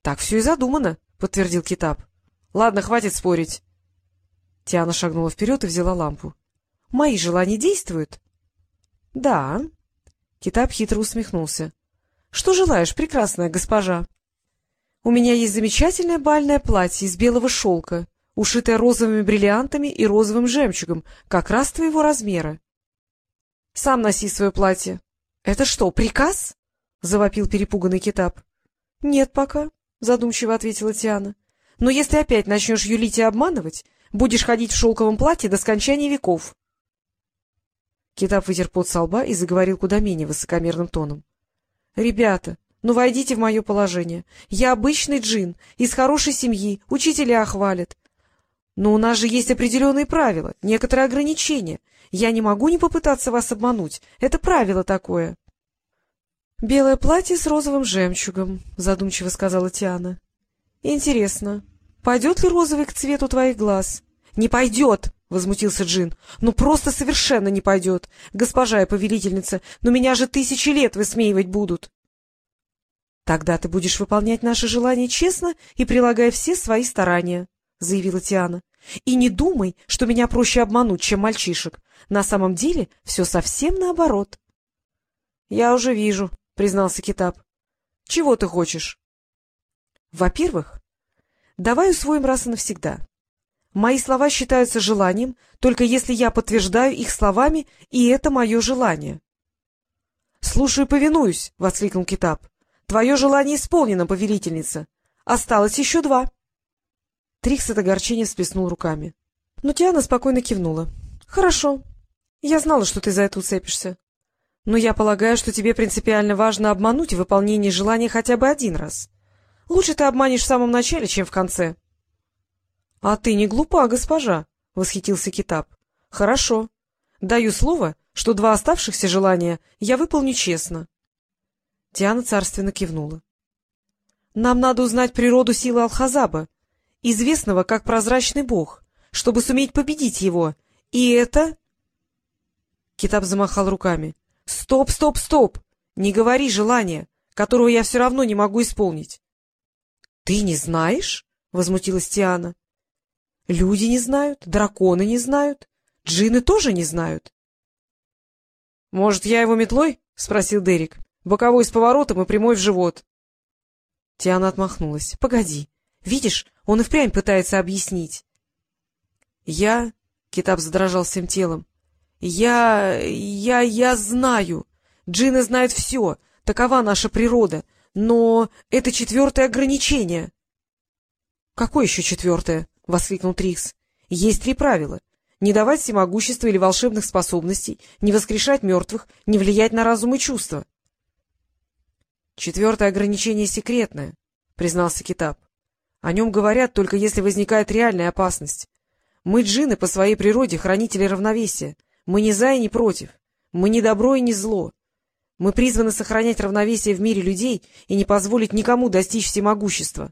— Так все и задумано, — подтвердил Китап. — Ладно, хватит спорить. Тиана шагнула вперед и взяла лампу. — Мои желания действуют? — Да. Китап хитро усмехнулся. — Что желаешь, прекрасная госпожа? — У меня есть замечательное бальное платье из белого шелка, ушитое розовыми бриллиантами и розовым жемчугом, как раз твоего размера. — Сам носи свое платье. — Это что, приказ? — завопил перепуганный Китап. — Нет пока, — задумчиво ответила Тиана. — Но если опять начнешь юлить и обманывать, будешь ходить в шелковом платье до скончания веков. Китап вытер пот со лба и заговорил куда менее высокомерным тоном. — Ребята, ну войдите в мое положение. Я обычный джин, из хорошей семьи, учителя хвалят. Но у нас же есть определенные правила, некоторые ограничения. Я не могу не попытаться вас обмануть. Это правило такое. — Белое платье с розовым жемчугом, — задумчиво сказала Тиана. — Интересно, пойдет ли розовый к цвету твоих глаз? — Не пойдет! — возмутился Джин. — Ну, просто совершенно не пойдет. Госпожа и повелительница, но меня же тысячи лет высмеивать будут. — Тогда ты будешь выполнять наши желания честно и прилагая все свои старания, — заявила Тиана. — И не думай, что меня проще обмануть, чем мальчишек. На самом деле все совсем наоборот. — Я уже вижу, — признался Китап. — Чего ты хочешь? — Во-первых, давай усвоим раз и навсегда. Мои слова считаются желанием, только если я подтверждаю их словами, и это мое желание. — Слушаю и повинуюсь, — воскликнул Китап. — Твое желание исполнено, повелительница. Осталось еще два. Трикс от огорчения всплеснул руками. Но Тиана спокойно кивнула. — Хорошо. Я знала, что ты за это уцепишься. Но я полагаю, что тебе принципиально важно обмануть в выполнении желания хотя бы один раз. Лучше ты обманешь в самом начале, чем в конце. — А ты не глупа, госпожа, — восхитился Китап. — Хорошо. Даю слово, что два оставшихся желания я выполню честно. Диана царственно кивнула. — Нам надо узнать природу силы Алхазаба, известного как прозрачный бог, чтобы суметь победить его. И это... Китап замахал руками. — Стоп, стоп, стоп! Не говори желания, которого я все равно не могу исполнить. — Ты не знаешь? — возмутилась Тиана. — Люди не знают, драконы не знают, джины тоже не знают. — Может, я его метлой? — спросил Дерек. — Боковой с поворотом и прямой в живот. Тиана отмахнулась. — Погоди. Видишь, он и впрямь пытается объяснить. — Я... — Китап задрожал всем телом. — Я... я... я знаю. Джины знают все. Такова наша природа. Но это четвертое ограничение. — Какое еще четвертое? — воскликнул Трикс. — Есть три правила. Не давать всемогущества или волшебных способностей, не воскрешать мертвых, не влиять на разум и чувства. — Четвертое ограничение секретное, — признался Китап. О нем говорят только если возникает реальная опасность. Мы джины по своей природе хранители равновесия. Мы не за и не против. Мы не добро и не зло. Мы призваны сохранять равновесие в мире людей и не позволить никому достичь всемогущества.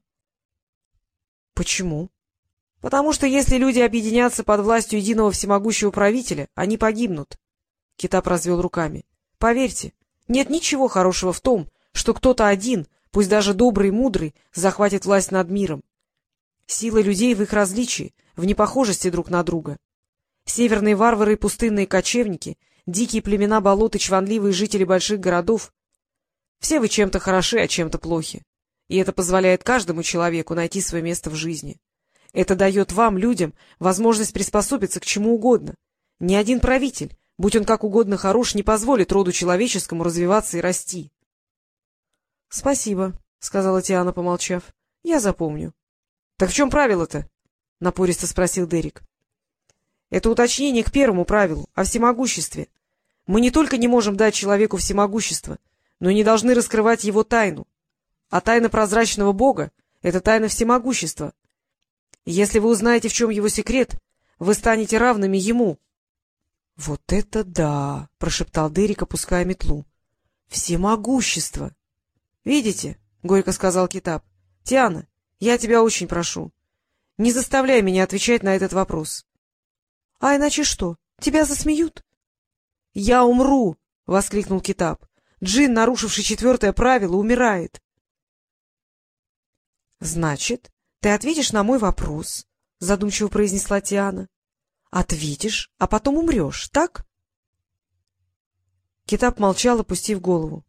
— Почему? — Потому что если люди объединятся под властью единого всемогущего правителя, они погибнут. Китап развел руками. — Поверьте, нет ничего хорошего в том, что кто-то один пусть даже добрый и мудрый, захватит власть над миром. Сила людей в их различии, в непохожести друг на друга. Северные варвары и пустынные кочевники, дикие племена болот и чванливые жители больших городов — все вы чем-то хороши, а чем-то плохи. И это позволяет каждому человеку найти свое место в жизни. Это дает вам, людям, возможность приспособиться к чему угодно. Ни один правитель, будь он как угодно хорош, не позволит роду человеческому развиваться и расти. — Спасибо, — сказала Тиана, помолчав. — Я запомню. — Так в чем правило-то? — напористо спросил Дерек. — Это уточнение к первому правилу, о всемогуществе. Мы не только не можем дать человеку всемогущество, но и не должны раскрывать его тайну. А тайна прозрачного бога — это тайна всемогущества. Если вы узнаете, в чем его секрет, вы станете равными ему. — Вот это да! — прошептал Дерек, опуская метлу. — Всемогущество! — Видите, — горько сказал Китап, — Тиана, я тебя очень прошу, не заставляй меня отвечать на этот вопрос. — А иначе что, тебя засмеют? — Я умру! — воскликнул Китап. — Джин, нарушивший четвертое правило, умирает. — Значит, ты ответишь на мой вопрос, — задумчиво произнесла Тиана. — Ответишь, а потом умрешь, так? Китап молчал, опустив голову.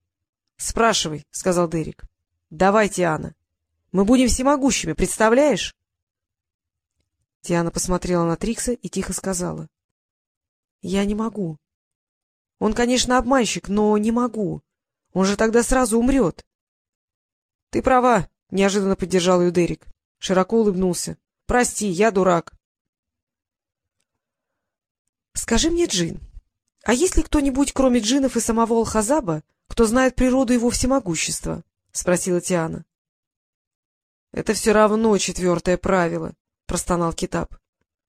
— Спрашивай, — сказал Дерек. — Давай, Тиана. Мы будем всемогущими, представляешь? Тиана посмотрела на Трикса и тихо сказала. — Я не могу. Он, конечно, обманщик, но не могу. Он же тогда сразу умрет. — Ты права, — неожиданно поддержал ее Дерек. Широко улыбнулся. — Прости, я дурак. — Скажи мне, Джин, а есть ли кто-нибудь, кроме джинов и самого Алхазаба, кто знает природу его всемогущества? — спросила Тиана. — Это все равно четвертое правило, — простонал Китап.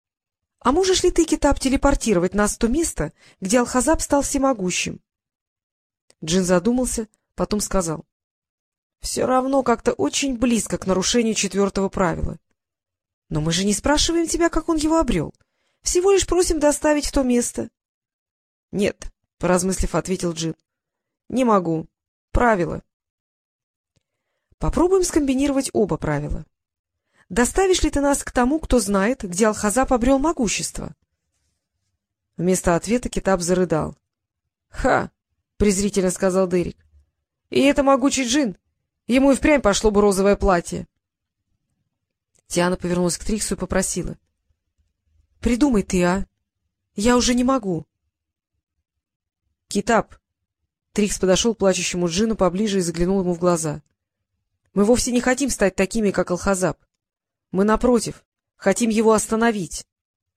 — А можешь ли ты, Китап, телепортировать нас в то место, где Алхазаб стал всемогущим? Джин задумался, потом сказал. — Все равно как-то очень близко к нарушению четвертого правила. — Но мы же не спрашиваем тебя, как он его обрел. Всего лишь просим доставить в то место. — Нет, — поразмыслив, ответил Джин. — Не могу. Правило. Попробуем скомбинировать оба правила. Доставишь ли ты нас к тому, кто знает, где Алхазап обрел могущество? Вместо ответа Китаб зарыдал. — Ха! — презрительно сказал Дерек. — И это могучий джин. Ему и впрямь пошло бы розовое платье. Тиана повернулась к Триксу и попросила. — Придумай ты, а? Я уже не могу. — Китап! Трикс подошел к плачущему джину поближе и заглянул ему в глаза. Мы вовсе не хотим стать такими, как Алхазаб. Мы, напротив, хотим его остановить.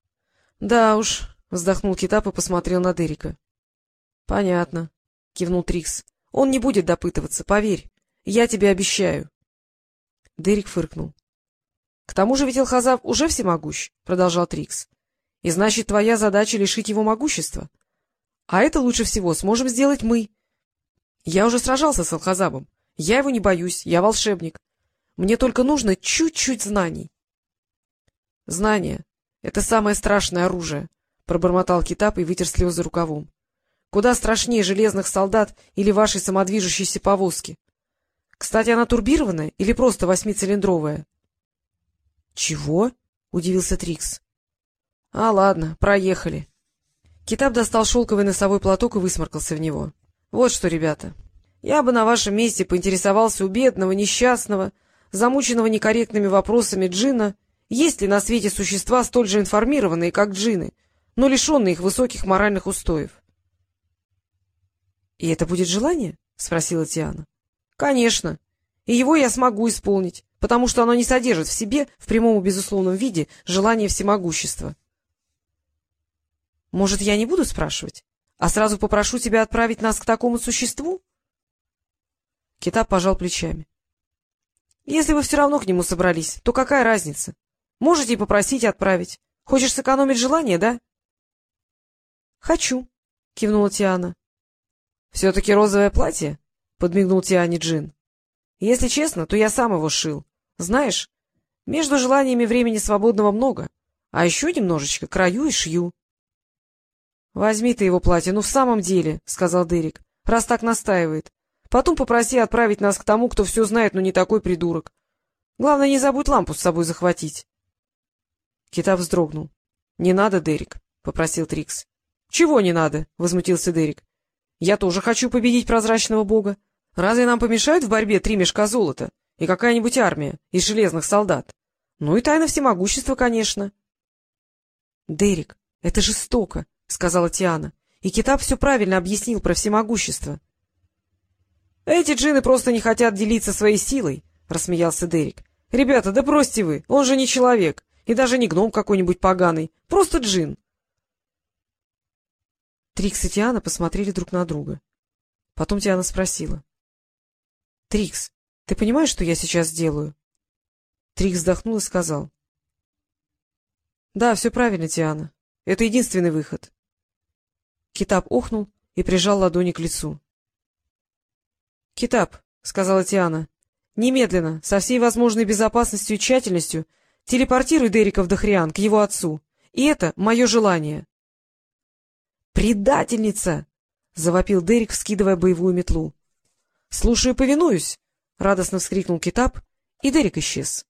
— Да уж, — вздохнул Китап и посмотрел на Дерека. — Понятно, — кивнул Трикс. — Он не будет допытываться, поверь. Я тебе обещаю. Дерек фыркнул. — К тому же ведь Алхазаб уже всемогущ, — продолжал Трикс. — И значит, твоя задача — лишить его могущества. А это лучше всего сможем сделать мы. Я уже сражался с Алхазабом. Я его не боюсь, я волшебник. Мне только нужно чуть-чуть знаний. — Знания — это самое страшное оружие, — пробормотал Китап и вытер слезы рукавом. — Куда страшнее железных солдат или вашей самодвижущейся повозки. Кстати, она турбированная или просто восьмицилиндровая? — Чего? — удивился Трикс. — А, ладно, проехали. Китап достал шелковый носовой платок и высморкался в него. — Вот что, ребята, я бы на вашем месте поинтересовался у бедного, несчастного, замученного некорректными вопросами джина, есть ли на свете существа столь же информированные, как джины, но лишенные их высоких моральных устоев. — И это будет желание? — спросила Тиана. — Конечно. И его я смогу исполнить, потому что оно не содержит в себе, в прямом и безусловном виде, желание всемогущества. — Может, я не буду спрашивать, а сразу попрошу тебя отправить нас к такому существу? Китап пожал плечами. — Если вы все равно к нему собрались, то какая разница? Можете и попросить отправить. Хочешь сэкономить желание, да? — Хочу, — кивнула Тиана. — Все-таки розовое платье? — подмигнул Тиане Джин. — Если честно, то я сам его шил. Знаешь, между желаниями времени свободного много, а еще немножечко краю и шью. — Возьми ты его платье, ну в самом деле, — сказал Дерек, — раз так настаивает. Потом попроси отправить нас к тому, кто все знает, но не такой придурок. Главное, не забудь лампу с собой захватить. Кита вздрогнул. — Не надо, Дерек, — попросил Трикс. — Чего не надо? — возмутился Дерек. — Я тоже хочу победить прозрачного бога. Разве нам помешают в борьбе три мешка золота и какая-нибудь армия из железных солдат? Ну и тайна всемогущества, конечно. — Дерек, это жестоко, — сказала Тиана. И Китап все правильно объяснил про всемогущество. —— Эти джины просто не хотят делиться своей силой, — рассмеялся Дерек. — Ребята, да бросьте вы, он же не человек, и даже не гном какой-нибудь поганый, просто джин. Трикс и Тиана посмотрели друг на друга. Потом Тиана спросила. — Трикс, ты понимаешь, что я сейчас делаю? Трикс вздохнул и сказал. — Да, все правильно, Тиана. Это единственный выход. Китап охнул и прижал ладони к лицу. — Китап, — сказала Тиана, — немедленно, со всей возможной безопасностью и тщательностью телепортируй Дерека в Дохриан к его отцу. И это мое желание. «Предательница — завопил Дерек, вскидывая боевую метлу. — Слушаю, повинуюсь! — радостно вскрикнул Китап И Дерек исчез.